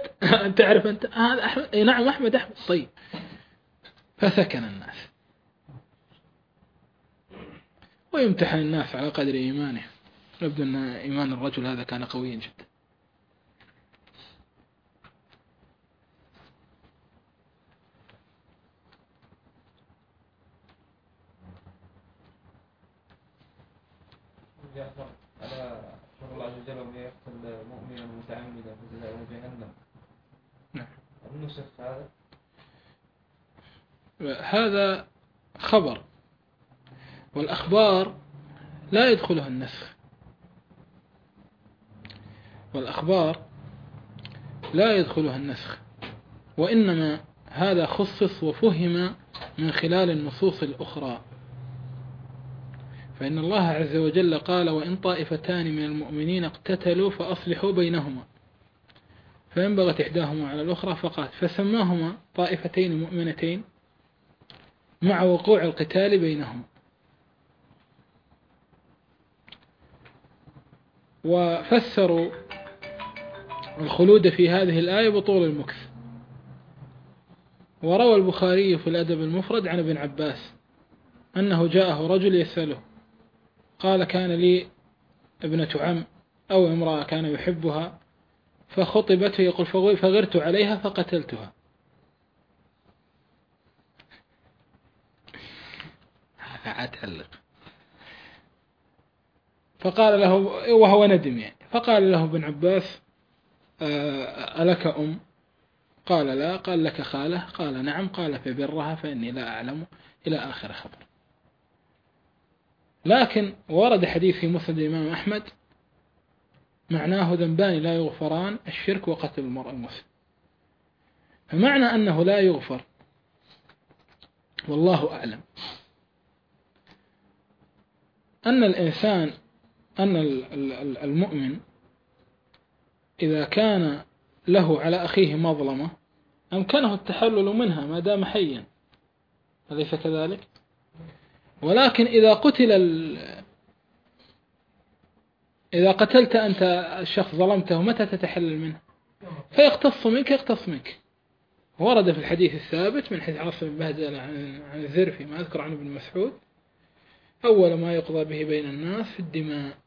تعرف أنت؟ هذا أحمد نعم أحمد أحمد طيب. فسكن الناس. ويمتحن الناس على قدر إيمانه يبدو أن إيمان الرجل هذا كان قويا جدا. على شر الله عز وجل ومن يقتل مؤمنا متعمدا فجزاؤه جهنم. نعم. النسخ هذا هذا خبر. والأخبار لا يدخلها النسخ. والأخبار لا يدخلها النسخ. وإنما هذا خصص وفهم من خلال النصوص الأخرى. فإن الله عز وجل قال وإن طائفتان من المؤمنين اقتتلوا فأصلحوا بينهما. فإن بغت إحداهما على الأخرى فقات فسماهما طائفتين مؤمنتين مع وقوع القتال بينهما. وفسروا الخلود في هذه الآية بطول المكث. وروى البخاري في الأدب المفرد عن ابن عباس أنه جاءه رجل يسأله قال كان لي ابنة عم أو امرأة كان يحبها فخطبته يقول فغرت عليها فقتلتها. أتعلق فقال له وهو ندم يعني. فقال له ابن عباس آه، ألك أم؟ قال لا. قال لك خالة؟ قال نعم. قال فبرها فإني لا أعلم إلى آخر خبر. لكن ورد حديث في مسند الإمام أحمد معناه ذنبان لا يغفران الشرك وقتل المرء المسلم. فمعنى أنه لا يغفر والله أعلم. أن الإنسان أن المؤمن إذا كان له على أخيه مظلمة أمكنه التحلل منها ما دام حيا. أليس كذلك؟ ولكن إذا قتل ال... إذا قتلت أنت الشخص ظلمته متى تتحلل منه؟ فيقتص منك يقتص منك. ورد في الحديث الثابت من حديث عاصم بن عن عن الزرفي ما أذكر عن ابن مسعود أول ما يقضى به بين الناس في الدماء.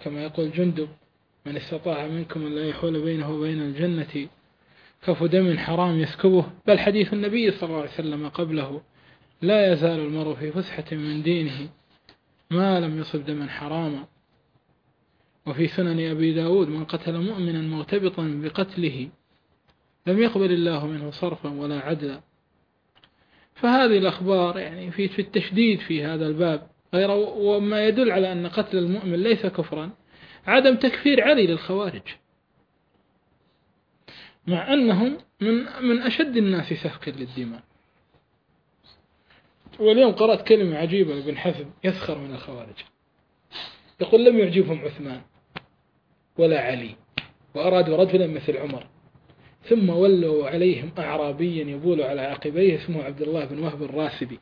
كما يقول جندب من استطاع منكم أن لا يحول بينه وبين الجنة كف دم حرام يسكبه. بل حديث النبي صلى الله عليه وسلم قبله. لا يزال المرء في فسحة من دينه ما لم يصب دما حراما. وفي سنن أبي داود من قتل مؤمنا مرتبطا بقتله لم يقبل الله منه صرفا ولا عدلا. فهذه الأخبار يعني في التشديد في هذا الباب غير وما يدل على أن قتل المؤمن ليس كفرا عدم تكفير علي للخوارج. مع أنهم من من أشد الناس سفكا للدماء. واليوم قرأت كلمة عجيبة لابن حزم يسخر من الخوارج. يقول لم يعجبهم عثمان ولا علي وأرادوا رجلا مثل عمر. ثم ولوا عليهم أعرابيا يبول على عقبيه اسمه عبد الله بن وهب الراسبي.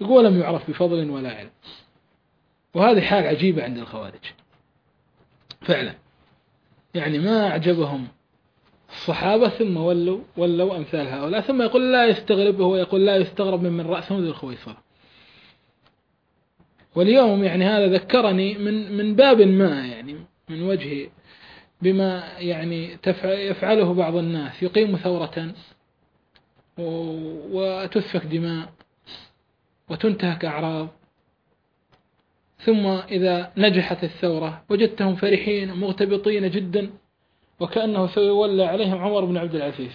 يقول لم يعرف بفضل ولا علم. وهذه حال عجيبة عند الخوارج. فعلا. يعني ما أعجبهم الصحابة ثم ولوا ولوا أمثال هؤلاء ثم يقول لا يستغرب وهو يقول لا يستغرب من من رأسهم ذي الخويصرة واليوم يعني هذا ذكرني من من باب ما يعني من وجه بما يعني يفعله بعض الناس. يقيم ثورة وتسفك دماء وتنتهك أعراض. ثم إذا نجحت الثورة وجدتهم فرحين مغتبطين جدا. وكأنه سيولى عليهم عمر بن عبد العزيز.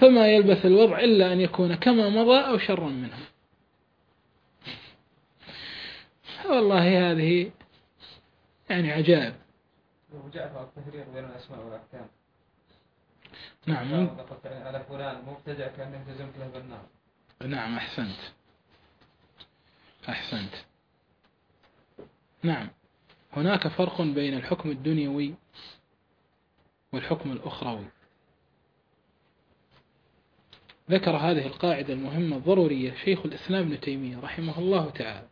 فما يلبث الوضع إلا أن يكون كما مضى أو شرا منه. والله هذه يعني عجائب. نعم. على فلان مبتدع كأنه له بالنار نعم أحسنت. أحسنت. نعم. هناك فرق بين الحكم الدنيوي والحكم الأخروي. ذكر هذه القاعدة المهمة الضرورية شيخ الإسلام ابن تيمية رحمه الله تعالى.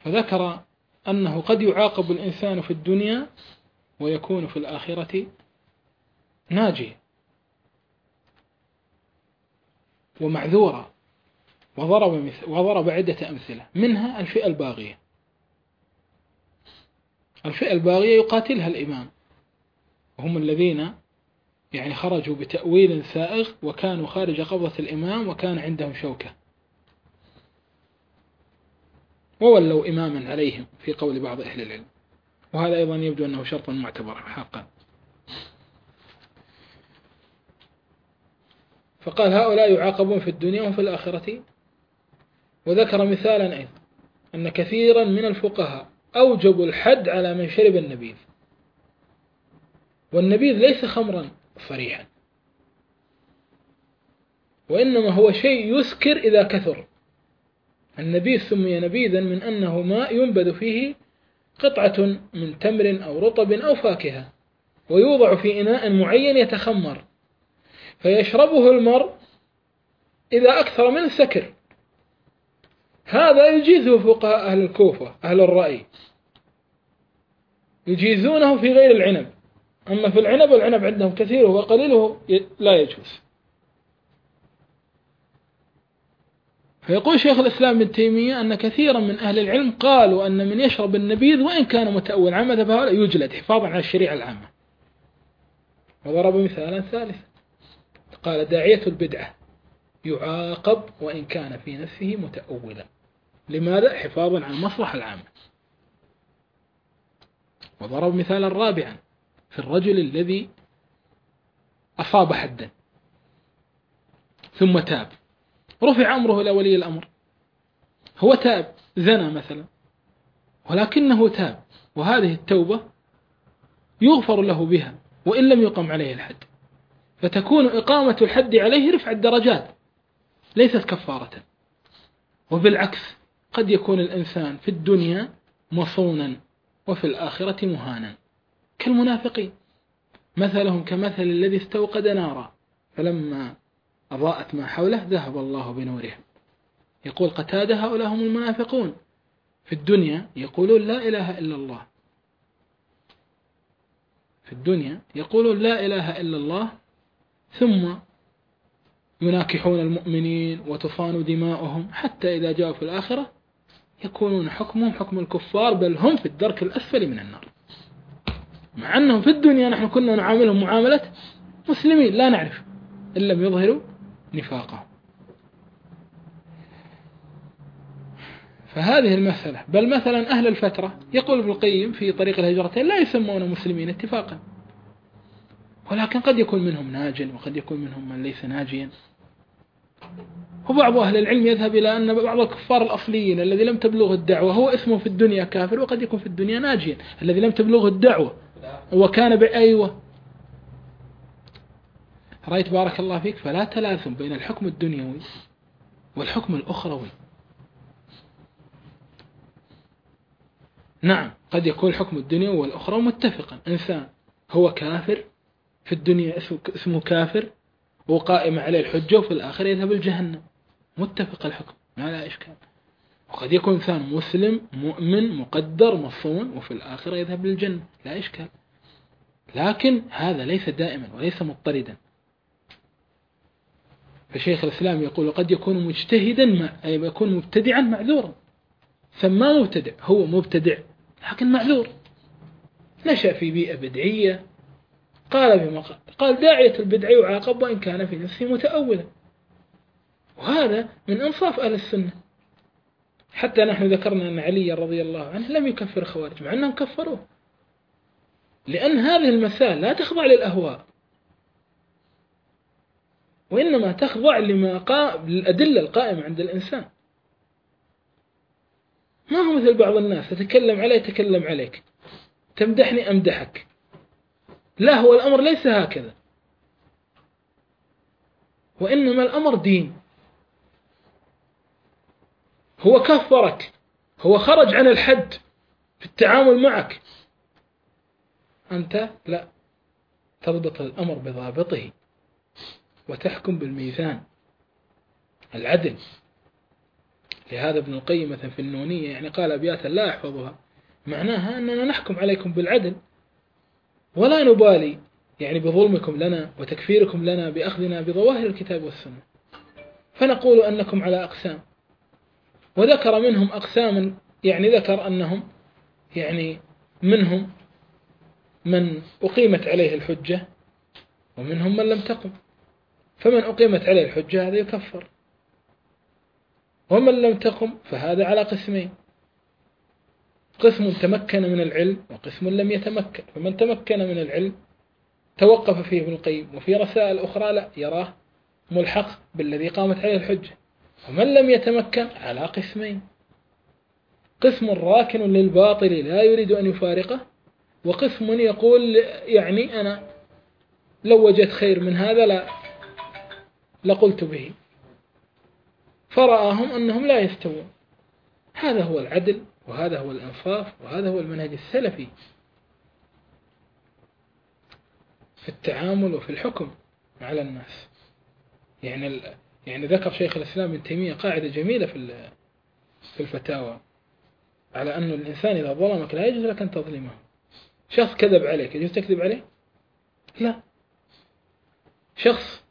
فذكر أنه قد يعاقب الإنسان في الدنيا ويكون في الآخرة ناجيا ومعذورا. وضرب, وضرب عدة أمثلة. منها الفئة الباغية. الفئة الباغية يقاتلها الإمام. وهم الذين يعني خرجوا بتأويل سائغ وكانوا خارج قبضة الإمام وكان عندهم شوكة. وولوا إماما عليهم في قول بعض أهل العلم. وهذا أيضا يبدو أنه شرط معتبر حقا. فقال هؤلاء يعاقبون في الدنيا وفي الآخرة وذكر مثالا أيضا أن كثيرا من الفقهاء أوجبوا الحد على من شرب النبيذ. والنبيذ ليس خمرا صريحا وإنما هو شيء يسكر إذا كثر. النبيذ سمي نبيذا من أنه ماء ينبذ فيه قطعة من تمر أو رطب أو فاكهة ويوضع في إناء معين يتخمر فيشربه المرء إذا أكثر من سكر. هذا يجيزه فقهاء أهل الكوفة أهل الرأي. يجيزونه في غير العنب. أما في العنب العنب عندهم كثيره وقليله لا يجوز. فيقول شيخ الإسلام ابن تيمية أن كثيرا من أهل العلم قالوا أن من يشرب النبيذ وإن كان متأول عن مذهب هؤلاء يجلد حفاظا على الشريعة العامة. وضرب مثالا ثالثا. قال داعية البدعة يعاقب وإن كان في نفسه متأولا. لماذا؟ حفاظا على المصلحة العامة. وضرب مثالا رابعا في الرجل الذي أصاب حدا ثم تاب. رفع أمره إلى ولي الأمر. هو تاب زنى مثلا ولكنه تاب وهذه التوبة يغفر له بها وإن لم يقم عليه الحد. فتكون إقامة الحد عليه رفع الدرجات ليست كفارة. وبالعكس قد يكون الإنسان في الدنيا مصونا وفي الآخرة مهانا. كالمنافقين. مثلهم كمثل الذي استوقد نارا فلما أضاءت ما حوله ذهب الله بنورهم يقول قتادة هؤلاء هم المنافقون. في الدنيا يقولون لا إله إلا الله. في الدنيا يقولون لا إله إلا الله ثم يناكحون المؤمنين وتصان دماؤهم حتى إذا جاءوا في الآخرة يكونون حكمهم حكم الكفار بل هم في الدرك الأسفل من النار. مع أنهم في الدنيا نحن كنا نعاملهم معاملة مسلمين لا نعرف إن لم يظهروا نفاقهم. فهذه المسألة بل مثلا أهل الفترة يقول ابن القيم في طريق الهجرتين لا يسمون مسلمين اتفاقا. ولكن قد يكون منهم ناج وقد يكون منهم من ليس ناجيا. وبعض أهل العلم يذهب إلى أن بعض الكفار الأصليين الذي لم تبلغ الدعوة هو اسمه في الدنيا كافر وقد يكون في الدنيا ناجيا. الذي لم تبلغه الدعوة وكان بأيوة رأيت بارك الله فيك؟ فلا تلازم بين الحكم الدنيوي والحكم الأخروي. نعم قد يكون الحكم الدنيوي والأخروي متفقا. إنسان هو كافر في الدنيا اسمه كافر وقائم عليه الحجة وفي الآخر يذهب الجهنم متفق الحكم ما لا إشكال. وقد يكون إنسان مسلم مؤمن مقدر مصون وفي الآخرة يذهب للجنة لا إشكال. لكن هذا ليس دائما وليس مضطردا. فشيخ الإسلام يقول قد يكون مجتهدا أي يكون مبتدعا معذورا سماه مبتدع هو مبتدع لكن معذور نشأ في بيئة بدعية قال في مقال قال داعية البدع يعاقب وإن كان في نفسه متأولا. وهذا من إنصاف أهل السنة. حتى نحن ذكرنا أن علي رضي الله عنه لم يكفر الخوارج مع أنهم كفروه. لأن هذه المسائل لا تخضع للأهواء. وإنما تخضع لما قام للأدلة القائمة عند الإنسان. ما هو مثل بعض الناس تتكلم علي تكلم عليك. تمدحني أمدحك. لا هو الأمر ليس هكذا. وإنما الأمر دين. هو كفرك. هو خرج عن الحد في التعامل معك. أنت لا تضبط الأمر بضابطه وتحكم بالميزان العدل. لهذا ابن القيم مثلا في النونية يعني قال أبياتا لا أحفظها معناها أننا نحكم عليكم بالعدل. ولا نبالي يعني بظلمكم لنا وتكفيركم لنا بأخذنا بظواهر الكتاب والسنة. فنقول أنكم على أقسام. وذكر منهم أقساما يعني ذكر أنهم يعني منهم من أقيمت عليه الحجة ومنهم من لم تقم. فمن أقيمت عليه الحجة هذا يكفر. ومن لم تقم فهذا على قسمين. قسم تمكن من العلم وقسم لم يتمكن. فمن تمكن من العلم توقف فيه ابن القيم وفي رسائل أخرى لا يراه ملحق بالذي قامت عليه الحجة. ومن لم يتمكن على قسمين. قسم راكن للباطل لا يريد أن يفارقه وقسم يقول يعني أنا لو وجدت خير من هذا لا لقلت به. فرآهم أنهم لا يستوون. هذا هو العدل وهذا هو الإنصاف وهذا هو المنهج السلفي في التعامل وفي الحكم على الناس. يعني يعني ذكر شيخ الإسلام ابن تيمية قاعدة جميلة في في الفتاوى على أن الإنسان إذا ظلمك لا يجوز لك أن تظلمه. شخص كذب عليك يجوز تكذب عليه؟ لا. شخص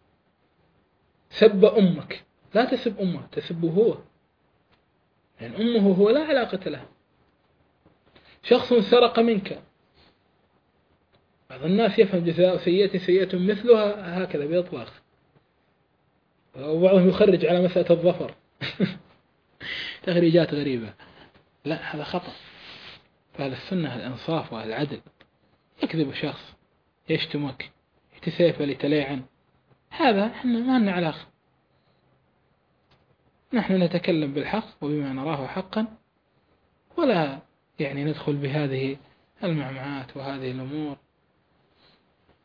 سب أمك لا تسب أمه تسبه هو. يعني أمه هو لا علاقة له. شخص سرق منك. بعض الناس يفهم جزاء سيئة سيئة مثلها هكذا بإطلاق. وبعضهم يخرج على مسألة الظفر. <laughs> تخريجات غريبة. لا هذا خطأ. فهذا السنة الإنصاف والعدل يكذب شخص يشتمك يتسيف لتليعن. هذا إحنا ما لنا علاقة. نحن نتكلم بالحق وبما نراه حقا. ولا يعني ندخل بهذه المعمعات وهذه الأمور.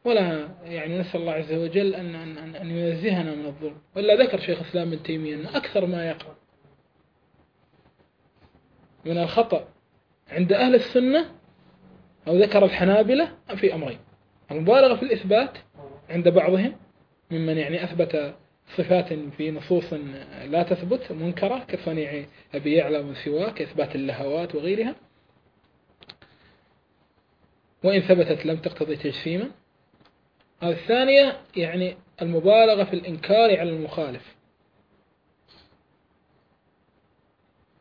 ولا يعني نسأل الله عز وجل أن, أن, أن ينزهنا من الظلم. ولا ذكر شيخ الإسلام ابن تيمية أن أكثر ما يقع من الخطأ عند أهل السنة أو ذكر الحنابلة في أمرين. المبالغة في الإثبات عند بعضهم ممن يعني أثبت صفات في نصوص لا تثبت منكرة كصنيع أبي يعلى من سواه كإثبات اللهوات وغيرها. وإن ثبتت لم تقتضي تجسيما. الثانية يعني المبالغة في الإنكار على المخالف.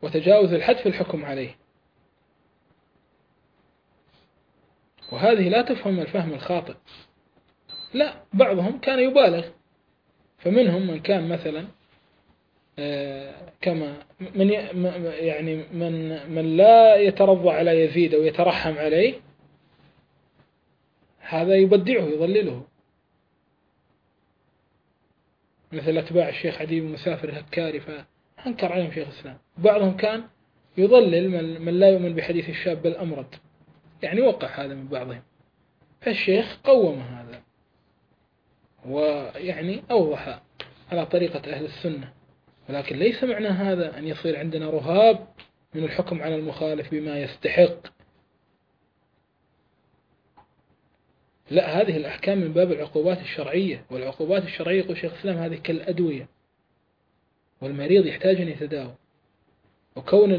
وتجاوز الحد في الحكم عليه. وهذه لا تفهم الفهم الخاطئ. لا بعضهم كان يبالغ. فمنهم من كان مثلا آه، كما من يعني من من لا يترضى على يزيد أو يترحم عليه هذا يبدعه يضلله. مثل أتباع الشيخ عدي بن مسافر الهكاري فأنكر عليهم شيخ الإسلام. بعضهم كان يضلل من لا يؤمن بحديث الشاب الأمرد يعني وقع هذا من بعضهم. فالشيخ قوم هذا. ويعني أوضح على طريقة أهل السنة. ولكن ليس معنى هذا أن يصير عندنا رهاب من الحكم على المخالف بما يستحق. لا هذه الأحكام من باب العقوبات الشرعية والعقوبات الشرعية يقول شيخ الإسلام هذه كالأدوية والمريض يحتاج أن يتداوى وكون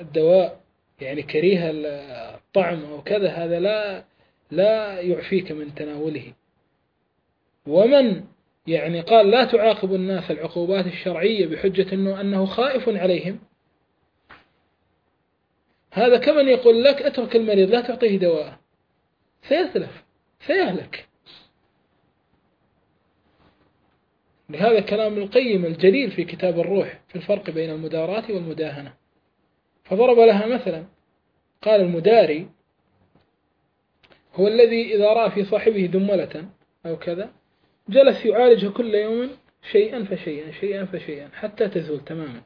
الدواء يعني كريه الطعم أو كذا هذا لا لا يعفيك من تناوله. ومن يعني قال لا تعاقب الناس العقوبات الشرعية بحجة أنه, أنه خائف عليهم هذا كمن يقول لك اترك المريض لا تعطيه دواء. سيتلف سيهلك. لهذا كلام القيم الجليل في كتاب الروح في الفرق بين المداراة والمداهنة. فضرب لها مثلا قال المداري هو الذي إذا رأى في صاحبه دملة أو كذا جلس يعالجه كل يوم شيئا فشيئا شيئا فشيئا حتى تزول تماما.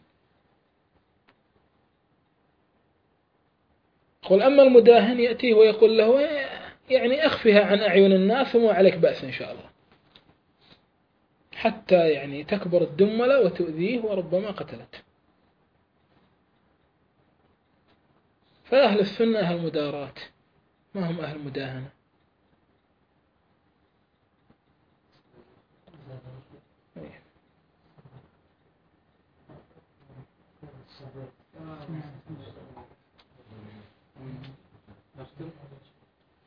قل أما المداهن يأتيه ويقول له يعني أخفها عن أعين الناس وما عليك بأس إن شاء الله. حتى يعني تكبر الدملة وتؤذيه وربما قتلته فأهل السنة أهل مدارات ما هم أهل مداهنة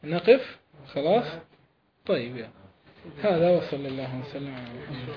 نقف؟ خلاص؟ طيب يا هذا وصلى الله وسلم. على محمد